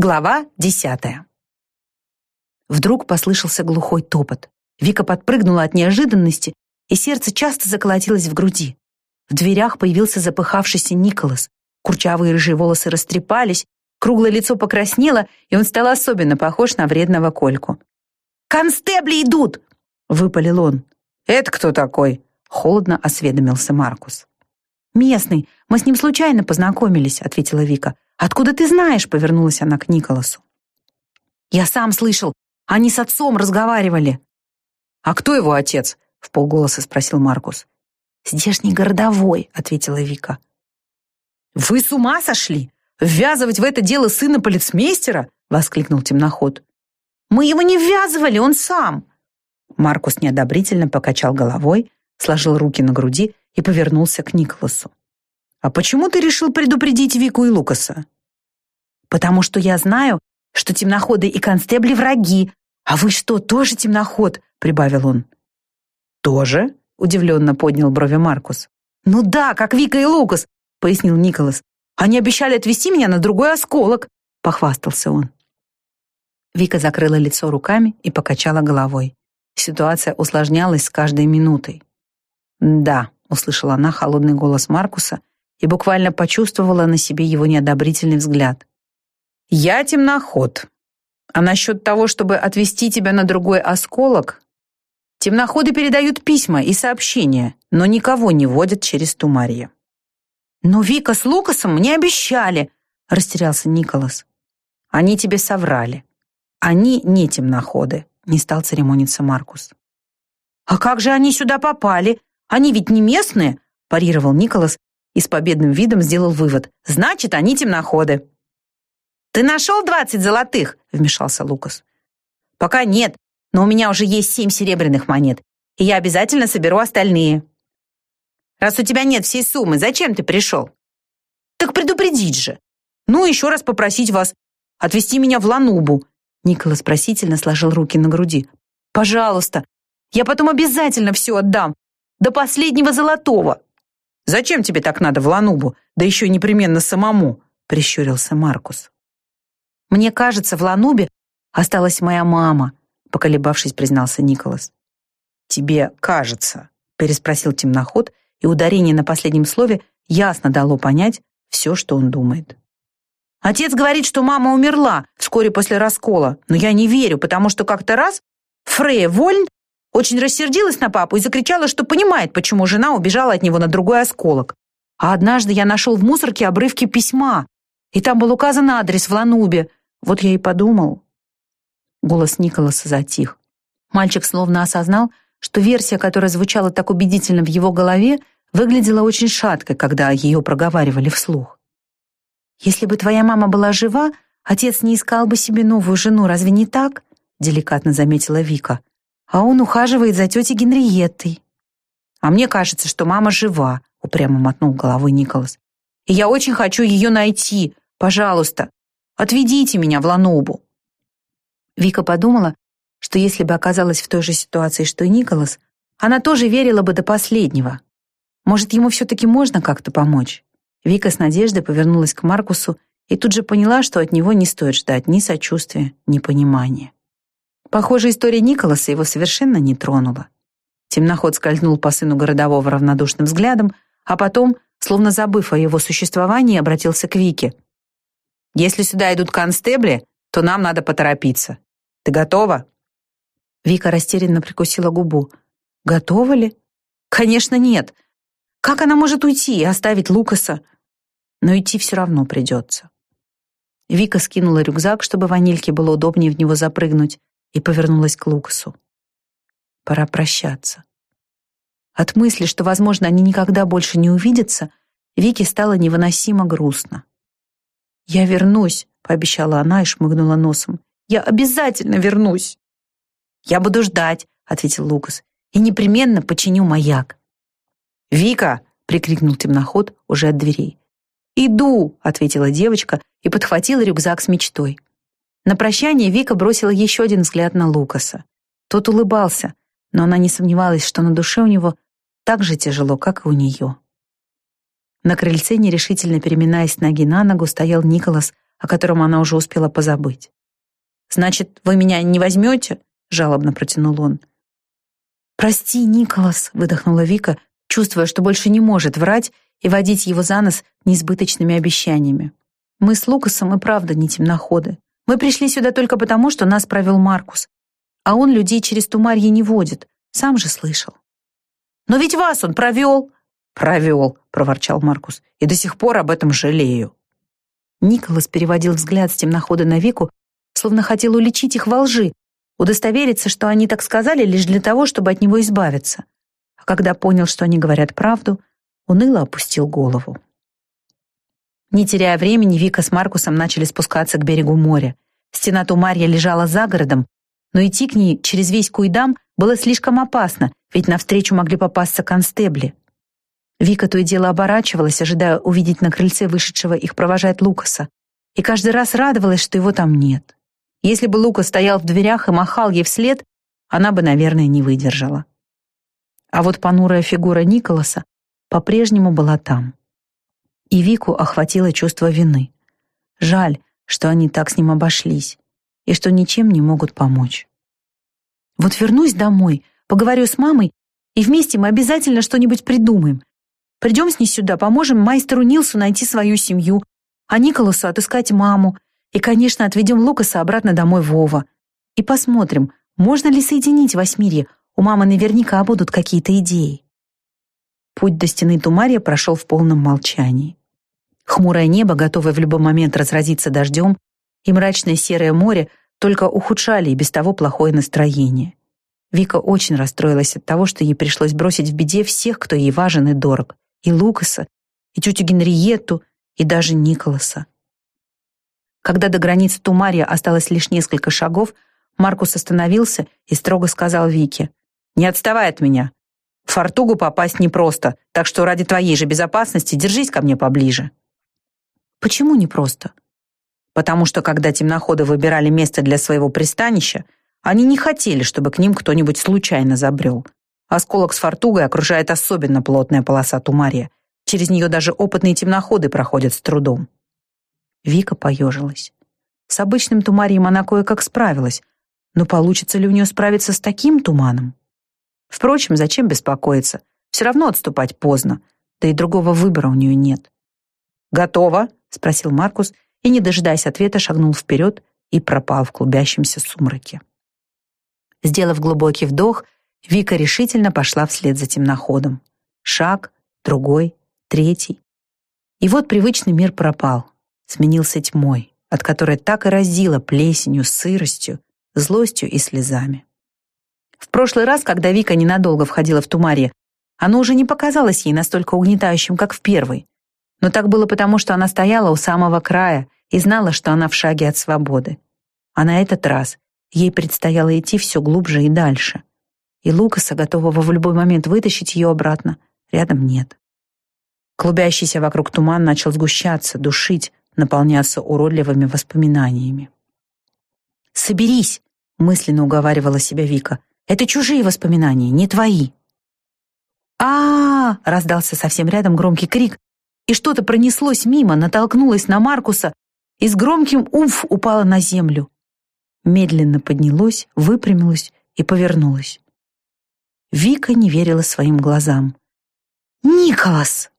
Глава десятая. Вдруг послышался глухой топот. Вика подпрыгнула от неожиданности, и сердце часто заколотилось в груди. В дверях появился запыхавшийся Николас. Курчавые рыжие волосы растрепались, круглое лицо покраснело, и он стал особенно похож на вредного Кольку. «Констебли идут!» — выпалил он. «Это кто такой?» — холодно осведомился Маркус. «Местный. Мы с ним случайно познакомились», — ответила Вика. «Откуда ты знаешь?» — повернулась она к Николасу. «Я сам слышал. Они с отцом разговаривали». «А кто его отец?» — в полголоса спросил Маркус. «Здешний городовой», — ответила Вика. «Вы с ума сошли? Ввязывать в это дело сына полицмейстера?» — воскликнул темноход. «Мы его не ввязывали, он сам!» Маркус неодобрительно покачал головой, сложил руки на груди и повернулся к Николасу. «А почему ты решил предупредить Вику и Лукаса?» «Потому что я знаю, что темноходы и констебли враги. А вы что, тоже темноход?» — прибавил он. «Тоже?» — удивленно поднял брови Маркус. «Ну да, как Вика и Лукас», — пояснил Николас. «Они обещали отвезти меня на другой осколок», — похвастался он. Вика закрыла лицо руками и покачала головой. Ситуация усложнялась с каждой минутой. «Да», — услышала она холодный голос Маркуса и буквально почувствовала на себе его неодобрительный взгляд. «Я темноход. А насчет того, чтобы отвезти тебя на другой осколок, темноходы передают письма и сообщения, но никого не водят через Тумарье». «Но Вика с Лукасом мне обещали», — растерялся Николас. «Они тебе соврали. Они не темноходы», — не стал церемониться Маркус. «А как же они сюда попали? Они ведь не местные», — парировал Николас и с победным видом сделал вывод. «Значит, они темноходы». «Ты нашел двадцать золотых?» — вмешался Лукас. «Пока нет, но у меня уже есть семь серебряных монет, и я обязательно соберу остальные». «Раз у тебя нет всей суммы, зачем ты пришел?» «Так предупредить же. Ну, еще раз попросить вас отвезти меня в Ланубу». Николас просительно сложил руки на груди. «Пожалуйста, я потом обязательно все отдам. До последнего золотого». «Зачем тебе так надо в Ланубу? Да еще непременно самому», — прищурился Маркус. «Мне кажется, в Ланубе осталась моя мама», — поколебавшись, признался Николас. «Тебе кажется», — переспросил темноход, и ударение на последнем слове ясно дало понять все, что он думает. «Отец говорит, что мама умерла вскоре после раскола, но я не верю, потому что как-то раз Фрея Вольн очень рассердилась на папу и закричала, что понимает, почему жена убежала от него на другой осколок. А однажды я нашел в мусорке обрывки письма, и там был указан адрес в Ланубе. Вот я и подумал. Голос Николаса затих. Мальчик словно осознал, что версия, которая звучала так убедительно в его голове, выглядела очень шаткой, когда ее проговаривали вслух. «Если бы твоя мама была жива, отец не искал бы себе новую жену, разве не так?» — деликатно заметила Вика а он ухаживает за тетей Генриеттой. А мне кажется, что мама жива, упрямо мотнул головой Николас. И я очень хочу ее найти. Пожалуйста, отведите меня в Ланобу. Вика подумала, что если бы оказалась в той же ситуации, что и Николас, она тоже верила бы до последнего. Может, ему все-таки можно как-то помочь? Вика с надеждой повернулась к Маркусу и тут же поняла, что от него не стоит ждать ни сочувствия, ни понимания. Похоже, история Николаса его совершенно не тронула. Темноход скользнул по сыну городового равнодушным взглядом, а потом, словно забыв о его существовании, обратился к Вике. «Если сюда идут констебли, то нам надо поторопиться. Ты готова?» Вика растерянно прикусила губу. «Готова ли?» «Конечно, нет. Как она может уйти и оставить Лукаса?» Но идти все равно придется. Вика скинула рюкзак, чтобы ванильке было удобнее в него запрыгнуть, и повернулась к Лукасу. Пора прощаться. От мысли, что, возможно, они никогда больше не увидятся, Вике стало невыносимо грустно. «Я вернусь», — пообещала она и шмыгнула носом. «Я обязательно вернусь». «Я буду ждать», — ответил Лукас, «и непременно починю маяк». «Вика!» — прикрикнул темноход уже от дверей. «Иду!» — ответила девочка и подхватила рюкзак с мечтой. На прощание Вика бросила еще один взгляд на Лукаса. Тот улыбался, но она не сомневалась, что на душе у него так же тяжело, как и у нее. На крыльце, нерешительно переминаясь ноги на ногу, стоял Николас, о котором она уже успела позабыть. «Значит, вы меня не возьмете?» — жалобно протянул он. «Прости, Николас», — выдохнула Вика, чувствуя, что больше не может врать и водить его за нос несбыточными обещаниями. «Мы с Лукасом и правда не темноходы. Мы пришли сюда только потому, что нас провел Маркус. А он людей через Тумарье не водит, сам же слышал». «Но ведь вас он провел!» «Провел», — проворчал Маркус, «и до сих пор об этом жалею». Николас переводил взгляд с темнохода на Вику, словно хотел уличить их во лжи, удостовериться, что они так сказали лишь для того, чтобы от него избавиться. А когда понял, что они говорят правду, уныло опустил голову. Не теряя времени, Вика с Маркусом начали спускаться к берегу моря. Стена Тумарья лежала за городом, но идти к ней через весь Куйдам было слишком опасно, ведь навстречу могли попасться констебли. Вика то и дело оборачивалась, ожидая увидеть на крыльце вышедшего их провожать Лукаса, и каждый раз радовалась, что его там нет. Если бы Лука стоял в дверях и махал ей вслед, она бы, наверное, не выдержала. А вот понурая фигура Николаса по-прежнему была там и Вику охватило чувство вины. Жаль, что они так с ним обошлись, и что ничем не могут помочь. Вот вернусь домой, поговорю с мамой, и вместе мы обязательно что-нибудь придумаем. Придем с ней сюда, поможем майстеру Нилсу найти свою семью, а Николасу отыскать маму, и, конечно, отведем Лукаса обратно домой Вова. И посмотрим, можно ли соединить Восьмирье, у мамы наверняка будут какие-то идеи. Путь до стены Тумария прошел в полном молчании. Хмурое небо, готовое в любой момент разразиться дождем, и мрачное серое море только ухудшали и без того плохое настроение. Вика очень расстроилась от того, что ей пришлось бросить в беде всех, кто ей важен и дорог. И Лукаса, и тетю Генриетту, и даже Николаса. Когда до границы Тумария осталось лишь несколько шагов, Маркус остановился и строго сказал Вике, «Не отставай от меня. В Фортугу попасть непросто, так что ради твоей же безопасности держись ко мне поближе». Почему непросто? Потому что, когда темноходы выбирали место для своего пристанища, они не хотели, чтобы к ним кто-нибудь случайно забрел. Осколок с фортугой окружает особенно плотная полоса Тумария. Через нее даже опытные темноходы проходят с трудом. Вика поежилась. С обычным тумарием она кое-как справилась, но получится ли у нее справиться с таким туманом? Впрочем, зачем беспокоиться? Все равно отступать поздно, да и другого выбора у нее нет. «Готово?» — спросил Маркус и, не дожидаясь ответа, шагнул вперед и пропал в клубящемся сумраке. Сделав глубокий вдох, Вика решительно пошла вслед за темноходом. Шаг, другой, третий. И вот привычный мир пропал, сменился тьмой, от которой так и разило плесенью, сыростью, злостью и слезами. В прошлый раз, когда Вика ненадолго входила в Тумарье, оно уже не показалось ей настолько угнетающим, как в первый, но так было потому, что она стояла у самого края и знала, что она в шаге от свободы. А на этот раз ей предстояло идти все глубже и дальше. И Лукаса, готового в любой момент вытащить ее обратно, рядом нет. Клубящийся вокруг туман начал сгущаться, душить, наполняться уродливыми воспоминаниями. «Соберись!» — мысленно уговаривала себя Вика. «Это чужие воспоминания, не твои!» а, -а, -а раздался совсем рядом громкий крик, и что-то пронеслось мимо, натолкнулось на Маркуса и с громким «уф» упало на землю. Медленно поднялось, выпрямилось и повернулось. Вика не верила своим глазам. «Николас!»